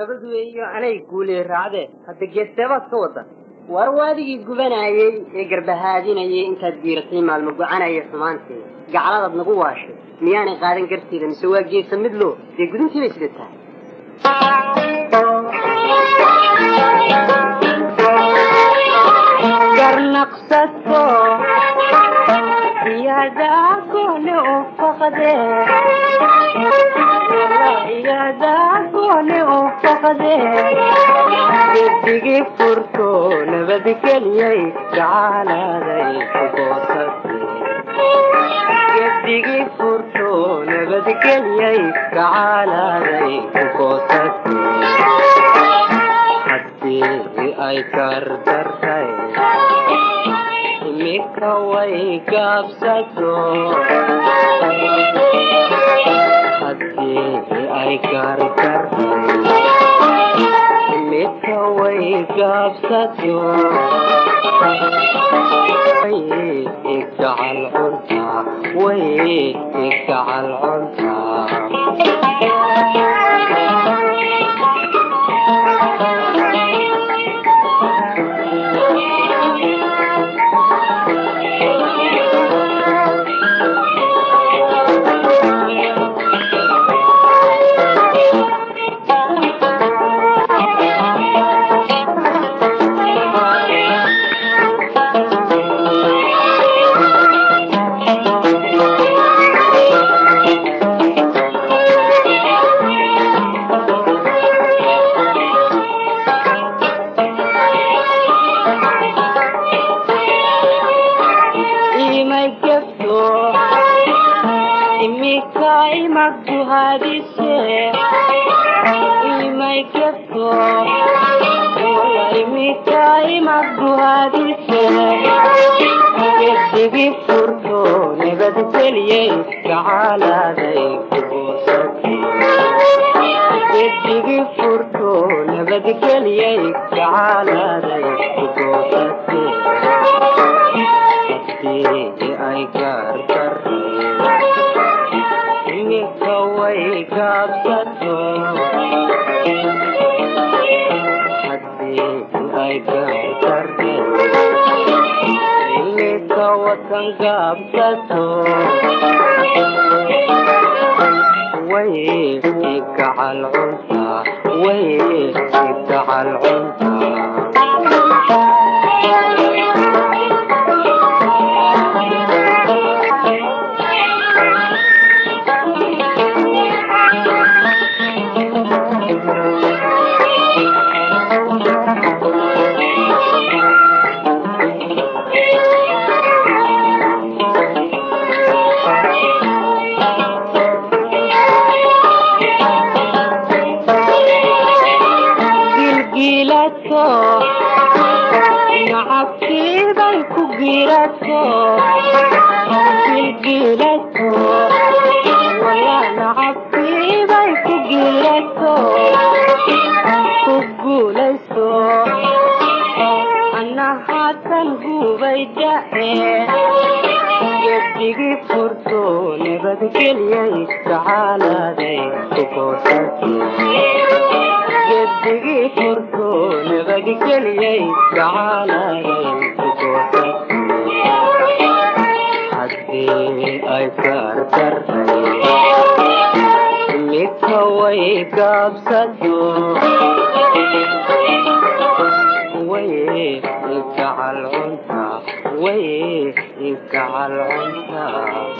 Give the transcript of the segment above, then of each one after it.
nabad weeyo anay guuley raacdee hadda geesteebaad ka wada. War waadigii gubanayey ee garbahaadinayay intaad giiratay maalmo gocanaya xumaanteeda gacaladaad nagu waashay. Miyaanay qaadan garteeda mise waa geesa mid loo? Dee guduntii bay sida tahay faqde gedigii furto furto nabadgeliyay gacaladay ku goosate haddii ay kardartay imika way gaabsato ay kardartay imika way gaabsato way igacal cuntaa way igacal cuntaa imaguhadise imay gefto wala imika imaguhadise gedigi furto nabadgeliyey gacaladay kugoosate gedigi furto nabadgeliyey gacaladay kugoosate gaabsato way igacal cuntaa way igacal cuntaa gilgilato nacabkiibay ku guulayso ana haatan gubay da'e gedigii furto nabadgeliyay gacaladay ku goosate gedigii furto ku goosate haddii ay kardartay imika way cuntaa way igacal cuntaa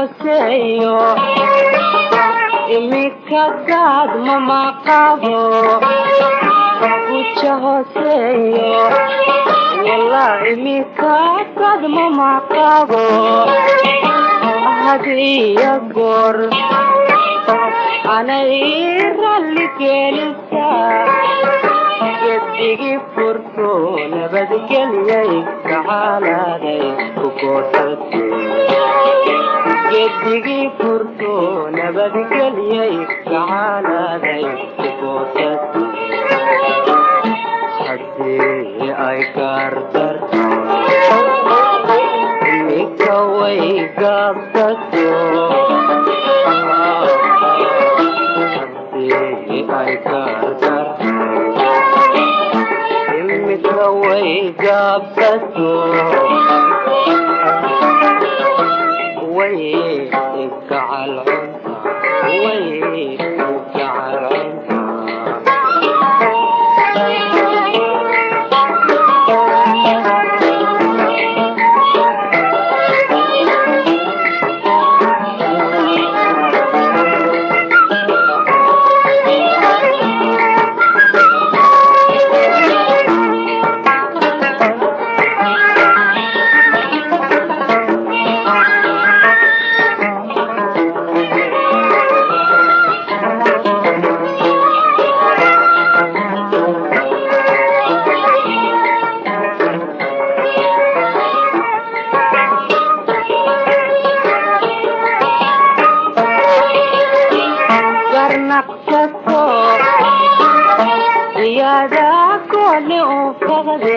hooseeyo imika gaad mama qabo guja hooseeyo wallah imika gaad mama qabo hadiya goor anay ralli geelisaa gedigii furto nabadgeliyay kacaalaaday ku gedigii furto nabadgeliyay kacaalaaday haddii ay gaardarto imika way gaabsato ay gaardarto imika way gaabsato way gacal cunta iyada kooni u faqde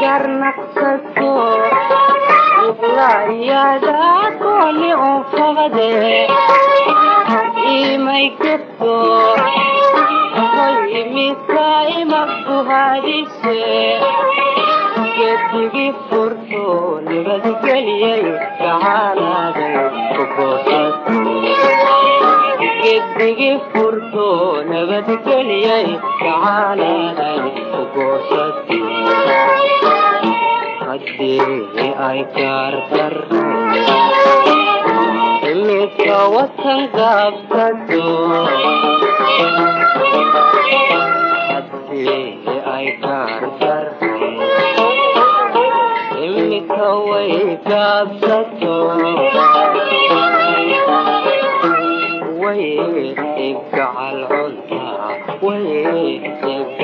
garnaqsato la iyada kooni u faqde imay gato hoy imika ima buhadise gedigii furto nabadgeliyay kacaalaaday ku gedigii furto nabadgeliyay kacaalaaday ku ay haddii ay gaardarray imika way gaabsato way gacal cunta way